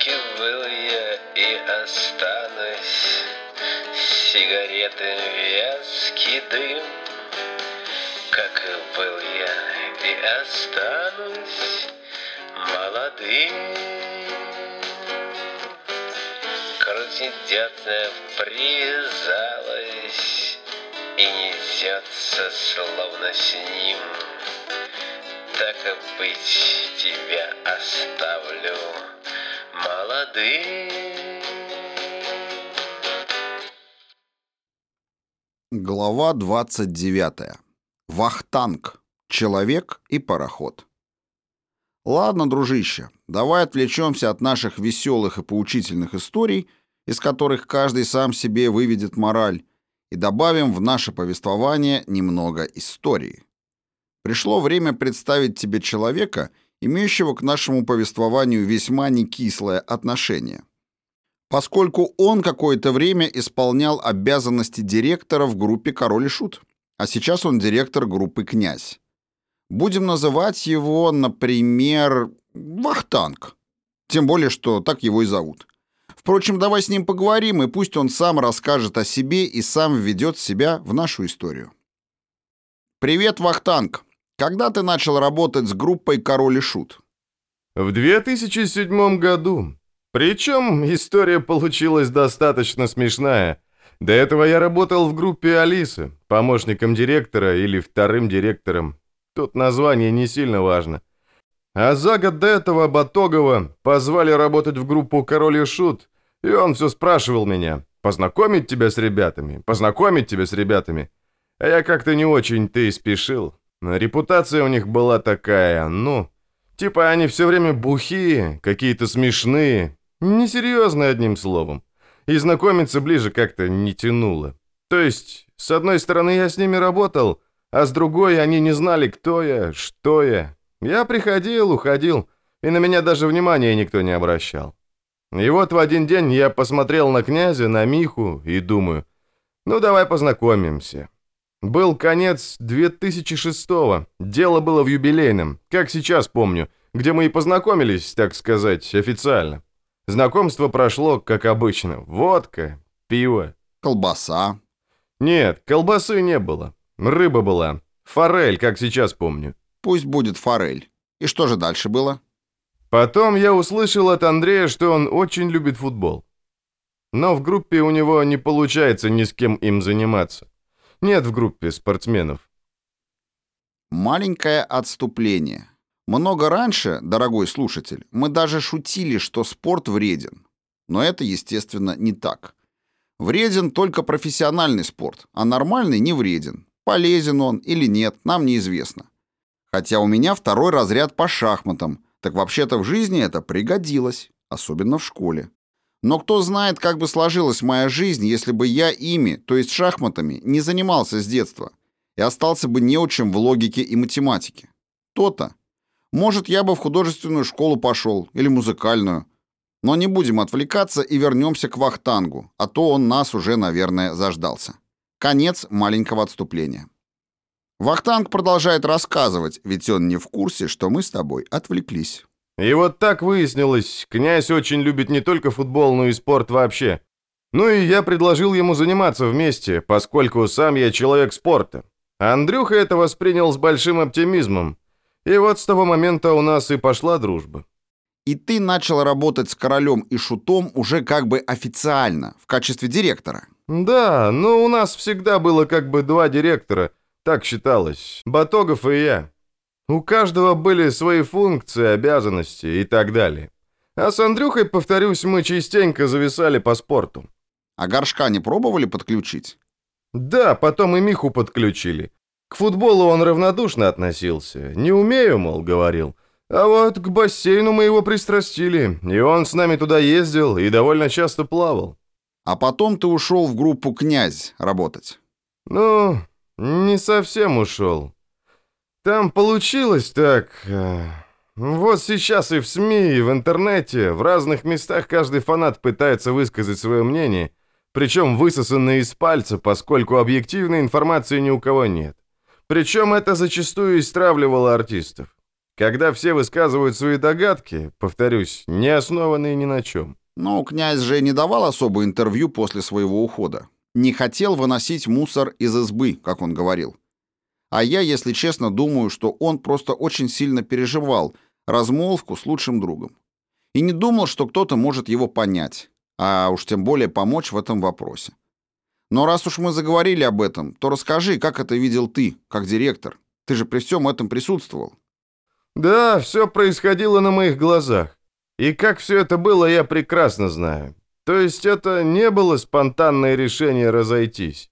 Все-таки был я и останусь Сигареты вязкий дым. Как и был я и останусь молодым. Крутит дятная привязалась И несется словно с ним. Так и быть тебя оставлю молодым Глава 29. Вахтанг. Человек и пароход. Ладно, дружище, давай отвлечемся от наших веселых и поучительных историй, из которых каждый сам себе выведет мораль, и добавим в наше повествование немного истории. Пришло время представить тебе человека, имеющего к нашему повествованию весьма некислое отношение. Поскольку он какое-то время исполнял обязанности директора в группе «Король и Шут», а сейчас он директор группы «Князь». Будем называть его, например, Вахтанг. Тем более, что так его и зовут. Впрочем, давай с ним поговорим, и пусть он сам расскажет о себе и сам введет себя в нашу историю. Привет, Вахтанг. Когда ты начал работать с группой «Король и Шут»? В 2007 году. Причем история получилась достаточно смешная. До этого я работал в группе Алисы, помощником директора или вторым директором. Тут название не сильно важно. А за год до этого Батогова позвали работать в группу «Король и Шут», и он все спрашивал меня, познакомить тебя с ребятами, познакомить тебя с ребятами. А я как-то не очень-то и спешил. Репутация у них была такая, ну, типа они все время бухие, какие-то смешные, несерьезные одним словом. И знакомиться ближе как-то не тянуло. То есть, с одной стороны, я с ними работал, а с другой они не знали, кто я, что я. Я приходил, уходил, и на меня даже внимания никто не обращал. И вот в один день я посмотрел на князя, на Миху и думаю, ну давай познакомимся. Был конец 2006-го, дело было в юбилейном, как сейчас помню, где мы и познакомились, так сказать, официально. Знакомство прошло, как обычно, водка, пиво. Колбаса. Нет, колбасы не было. Рыба была. Форель, как сейчас помню. Пусть будет форель. И что же дальше было? Потом я услышал от Андрея, что он очень любит футбол. Но в группе у него не получается ни с кем им заниматься. Нет в группе спортсменов. Маленькое отступление. Много раньше, дорогой слушатель, мы даже шутили, что спорт вреден. Но это, естественно, не так. Вреден только профессиональный спорт, а нормальный не вреден. Полезен он или нет, нам неизвестно. Хотя у меня второй разряд по шахматам, так вообще-то в жизни это пригодилось, особенно в школе. Но кто знает, как бы сложилась моя жизнь, если бы я ими, то есть шахматами, не занимался с детства и остался бы неучим в логике и математике. То-то. Может, я бы в художественную школу пошел или музыкальную. Но не будем отвлекаться и вернемся к Вахтангу, а то он нас уже, наверное, заждался. Конец маленького отступления. Вахтанг продолжает рассказывать, ведь он не в курсе, что мы с тобой отвлеклись. И вот так выяснилось, князь очень любит не только футбол, но и спорт вообще. Ну и я предложил ему заниматься вместе, поскольку сам я человек спорта. Андрюха это воспринял с большим оптимизмом. И вот с того момента у нас и пошла дружба. И ты начал работать с королем и шутом уже как бы официально, в качестве директора. Да, но у нас всегда было как бы два директора, так считалось, Батогов и я. У каждого были свои функции, обязанности и так далее. А с Андрюхой, повторюсь, мы частенько зависали по спорту. А горшка не пробовали подключить? Да, потом и Миху подключили. К футболу он равнодушно относился. Не умею, мол, говорил. А вот к бассейну мы его пристрастили, и он с нами туда ездил и довольно часто плавал. А потом ты ушел в группу «Князь» работать. Ну, не совсем ушел. Там получилось так... э, Вот сейчас и в СМИ, и в интернете, в разных местах каждый фанат пытается высказать свое мнение, причем высосанное из пальца, поскольку объективной информации ни у кого нет. Причем это зачастую истравливало артистов. Когда все высказывают свои догадки, повторюсь, не основанные ни на чем. Но князь же не давал особо интервью после своего ухода. Не хотел выносить мусор из избы, как он говорил. А я, если честно, думаю, что он просто очень сильно переживал размолвку с лучшим другом. И не думал, что кто-то может его понять, а уж тем более помочь в этом вопросе. Но раз уж мы заговорили об этом, то расскажи, как это видел ты, как директор. Ты же при всем этом присутствовал. Да, все происходило на моих глазах. И как все это было, я прекрасно знаю. То есть это не было спонтанное решение разойтись.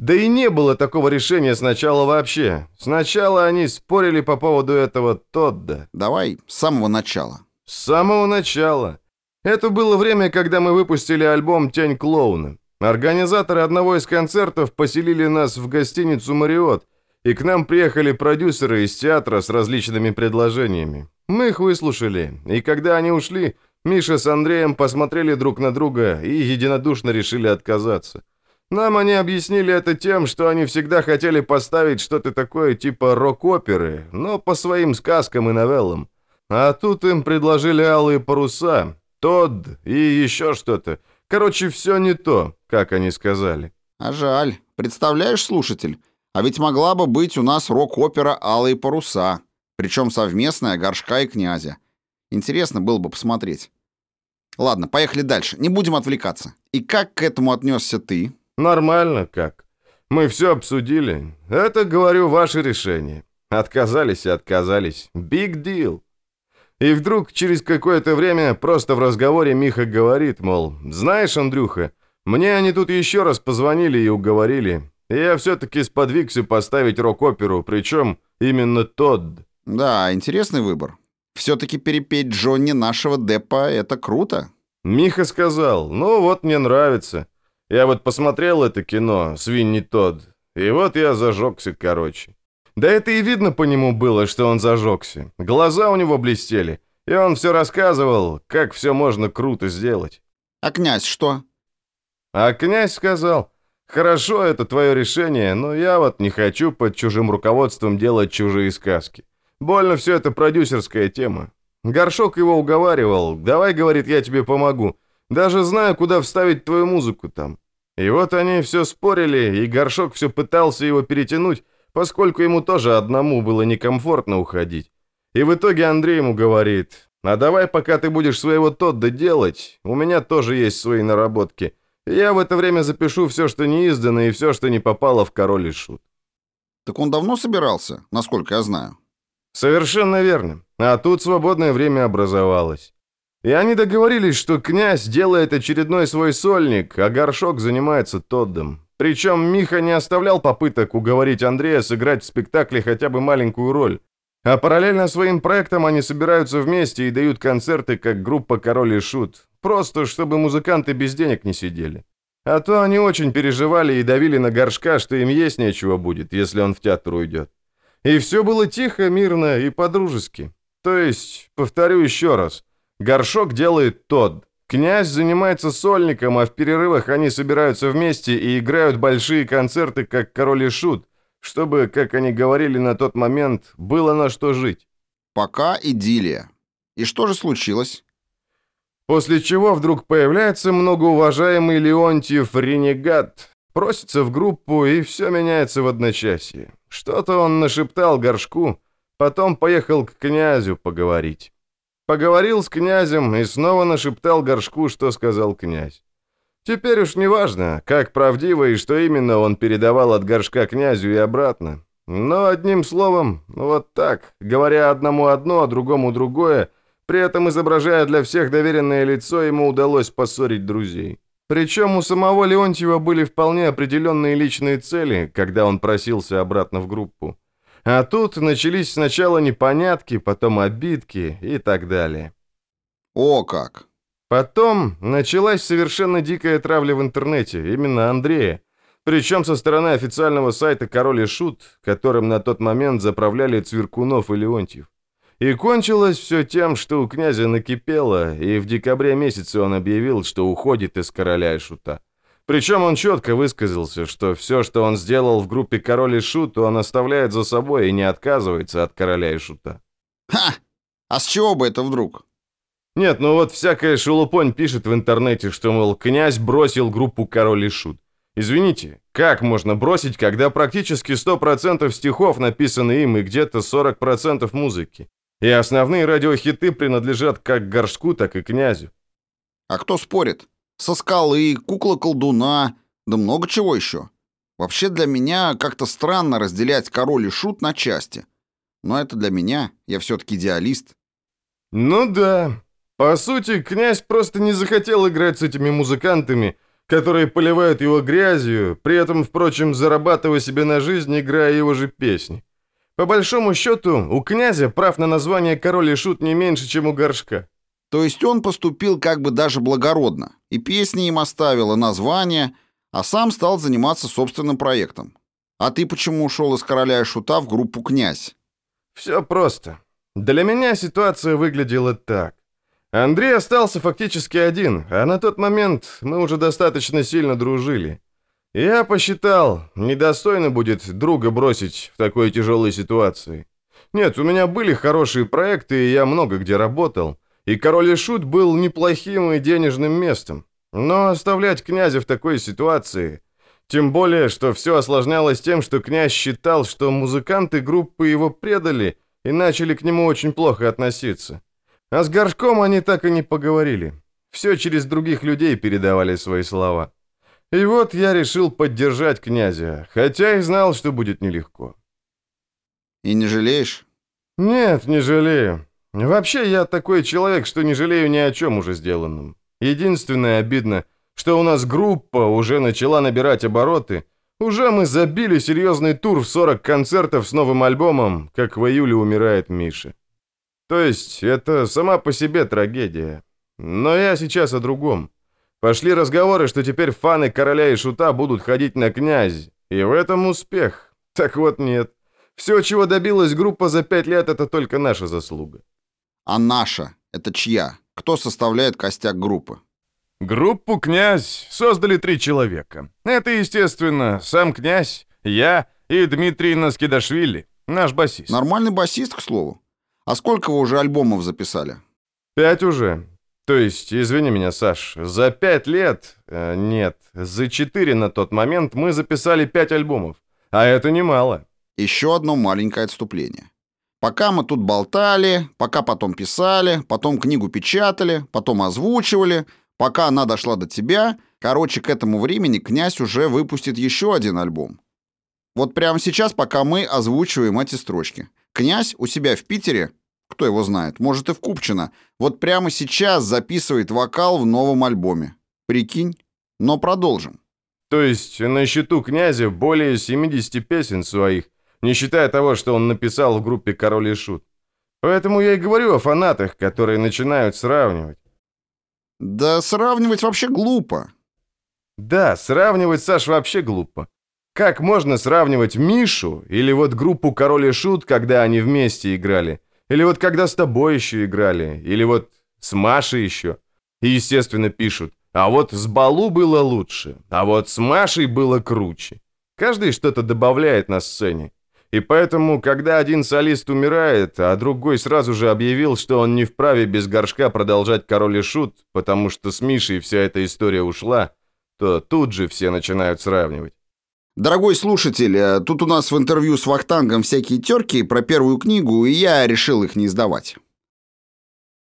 Да и не было такого решения сначала вообще. Сначала они спорили по поводу этого Тодда. Давай с самого начала. С самого начала. Это было время, когда мы выпустили альбом «Тень клоуна». Организаторы одного из концертов поселили нас в гостиницу «Мариот», и к нам приехали продюсеры из театра с различными предложениями. Мы их выслушали, и когда они ушли, Миша с Андреем посмотрели друг на друга и единодушно решили отказаться. Нам они объяснили это тем, что они всегда хотели поставить что-то такое типа рок-оперы, но по своим сказкам и новеллам. А тут им предложили алые паруса, Тодд и еще что-то. Короче, все не то, как они сказали. А жаль. Представляешь, слушатель, а ведь могла бы быть у нас рок-опера «Алые паруса», причем совместная горшка и князя. Интересно было бы посмотреть. Ладно, поехали дальше. Не будем отвлекаться. И как к этому отнесся ты? Нормально как. Мы все обсудили. Это, говорю, ваше решение. Отказались и отказались. Big deal. И вдруг через какое-то время просто в разговоре Миха говорит, мол, «Знаешь, Андрюха, мне они тут еще раз позвонили и уговорили. И я все-таки сподвигся поставить рок-оперу, причем именно тот». Да, интересный выбор. Все-таки перепеть Джонни нашего Деппа — это круто. Миха сказал, ну вот мне нравится. Я вот посмотрел это кино, Свинни Тодд, и вот я зажегся, короче. Да это и видно по нему было, что он зажегся. Глаза у него блестели, и он все рассказывал, как все можно круто сделать. А князь что? А князь сказал, хорошо, это твое решение, но я вот не хочу под чужим руководством делать чужие сказки. Больно все это продюсерская тема. Горшок его уговаривал, давай, говорит, я тебе помогу. Даже знаю, куда вставить твою музыку там. И вот они все спорили, и Горшок все пытался его перетянуть, поскольку ему тоже одному было некомфортно уходить. И в итоге Андрей ему говорит, а давай, пока ты будешь своего Тодда делать, у меня тоже есть свои наработки. Я в это время запишу все, что не издано, и все, что не попало в король и шут. Так он давно собирался, насколько я знаю. Совершенно верно. А тут свободное время образовалось. И они договорились, что князь делает очередной свой сольник, а горшок занимается Тоддом. Причем Миха не оставлял попыток уговорить Андрея сыграть в спектакле хотя бы маленькую роль. А параллельно своим проектам они собираются вместе и дают концерты, как группа «Король и Шут». Просто, чтобы музыканты без денег не сидели. А то они очень переживали и давили на горшка, что им есть нечего будет, если он в театр уйдет. И все было тихо, мирно и по-дружески. То есть, повторю еще раз, горшок делает тот, Князь занимается сольником, а в перерывах они собираются вместе и играют большие концерты, как король и шут, чтобы, как они говорили на тот момент, было на что жить. Пока идиллия. И что же случилось? После чего вдруг появляется многоуважаемый Леонтьев ренегат, просится в группу, и все меняется в одночасье. Что-то он нашептал горшку, потом поехал к князю поговорить. Поговорил с князем и снова нашептал горшку, что сказал князь. Теперь уж не важно, как правдиво и что именно он передавал от горшка князю и обратно. Но одним словом, вот так, говоря одному одно, а другому другое, при этом изображая для всех доверенное лицо, ему удалось поссорить друзей. Причем у самого Леонтьева были вполне определенные личные цели, когда он просился обратно в группу. А тут начались сначала непонятки, потом обидки и так далее. О как! Потом началась совершенно дикая травля в интернете, именно Андрея. Причем со стороны официального сайта «Король и Шут», которым на тот момент заправляли Цверкунов и Леонтьев. И кончилось все тем, что у князя накипело, и в декабре месяце он объявил, что уходит из «Короля и Шута». Причем он четко высказался, что все, что он сделал в группе «Король и Шут», он оставляет за собой и не отказывается от «Короля и Шута». Ха! А с чего бы это вдруг? Нет, ну вот всякая шелупонь пишет в интернете, что, мол, князь бросил группу «Король и Шут». Извините, как можно бросить, когда практически 100% стихов написаны им и где-то 40% музыки? И основные радиохиты принадлежат как горшку, так и князю. А кто спорит? Со скалы, кукла-колдуна, да много чего еще. Вообще для меня как-то странно разделять король и шут на части. Но это для меня, я все-таки идеалист. Ну да. По сути, князь просто не захотел играть с этими музыкантами, которые поливают его грязью, при этом, впрочем, зарабатывая себе на жизнь, играя его же песни. По большому счету, у князя прав на название «Король и Шут» не меньше, чем у горшка. То есть он поступил как бы даже благородно, и песни им оставил, и название, а сам стал заниматься собственным проектом. А ты почему ушел из «Короля и Шута» в группу «Князь»? Все просто. Для меня ситуация выглядела так. Андрей остался фактически один, а на тот момент мы уже достаточно сильно дружили. Я посчитал, недостойно будет друга бросить в такой тяжелой ситуации. Нет, у меня были хорошие проекты, и я много где работал. И король и шут был неплохим и денежным местом. Но оставлять князя в такой ситуации... Тем более, что все осложнялось тем, что князь считал, что музыканты группы его предали и начали к нему очень плохо относиться. А с горшком они так и не поговорили. Все через других людей передавали свои слова. И вот я решил поддержать князя, хотя и знал, что будет нелегко. И не жалеешь? Нет, не жалею. Вообще, я такой человек, что не жалею ни о чем уже сделанном. Единственное обидно, что у нас группа уже начала набирать обороты. Уже мы забили серьезный тур в 40 концертов с новым альбомом, как в июле умирает Миша. То есть, это сама по себе трагедия. Но я сейчас о другом. Пошли разговоры, что теперь фаны короля и шута будут ходить на князь. И в этом успех. Так вот нет. Все, чего добилась группа за пять лет, это только наша заслуга. А наша — это чья? Кто составляет костяк группы? Группу «Князь» создали три человека. Это, естественно, сам князь, я и Дмитрий Наскидашвили, наш басист. Нормальный басист, к слову. А сколько вы уже альбомов записали? Пять уже. То есть, извини меня, Саш, за пять лет, э, нет, за четыре на тот момент мы записали пять альбомов. А это немало. Еще одно маленькое отступление. Пока мы тут болтали, пока потом писали, потом книгу печатали, потом озвучивали, пока она дошла до тебя, короче, к этому времени князь уже выпустит еще один альбом. Вот прямо сейчас, пока мы озвучиваем эти строчки. Князь у себя в Питере кто его знает, может и в Купчино, вот прямо сейчас записывает вокал в новом альбоме. Прикинь? Но продолжим. То есть на счету князя более 70 песен своих, не считая того, что он написал в группе «Король и Шут». Поэтому я и говорю о фанатах, которые начинают сравнивать. Да сравнивать вообще глупо. Да, сравнивать, Саш, вообще глупо. Как можно сравнивать Мишу или вот группу «Король и Шут», когда они вместе играли, или вот когда с тобой еще играли, или вот с Машей еще. И, естественно, пишут, а вот с Балу было лучше, а вот с Машей было круче. Каждый что-то добавляет на сцене. И поэтому, когда один солист умирает, а другой сразу же объявил, что он не вправе без горшка продолжать «Король и Шут», потому что с Мишей вся эта история ушла, то тут же все начинают сравнивать. Дорогой слушатель, э, тут у нас в интервью с Вахтангом всякие терки про первую книгу, и я решил их не издавать.